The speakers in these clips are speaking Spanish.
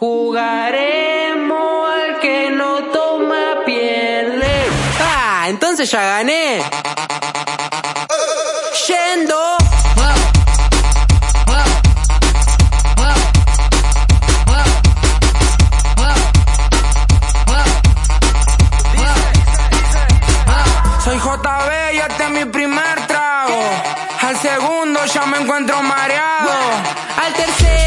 Jugaremos al que no toma pierde. Ah, entonces ya gané. Yendo. Soy JB y este es mi primer trago. Al segundo ya me encuentro mareado. Al tercero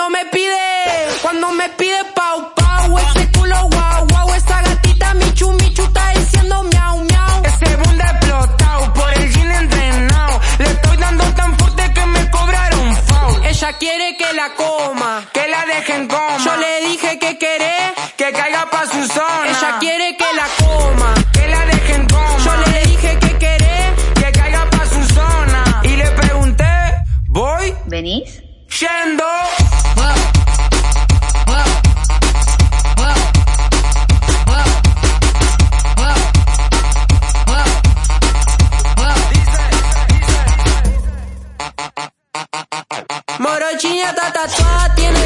Cuando me pide, cuando me pide pau pau, ese culo guau guau, esa gatita michu michu está diciendo miau miau. Ese boom explotado por el jean entrenado. Le estoy dando tan fuerte que me cobraron foul. Ella quiere que la coma. Que la dejen coma. Yo le dije que querés. Que caiga pa' su zona. Ella quiere que la coma. Que la dejen coma. Yo le dije que querés. Que caiga pa' su zona. Y le pregunté, ¿voy? ¿Venís? Yendo. Está tatuada, tiene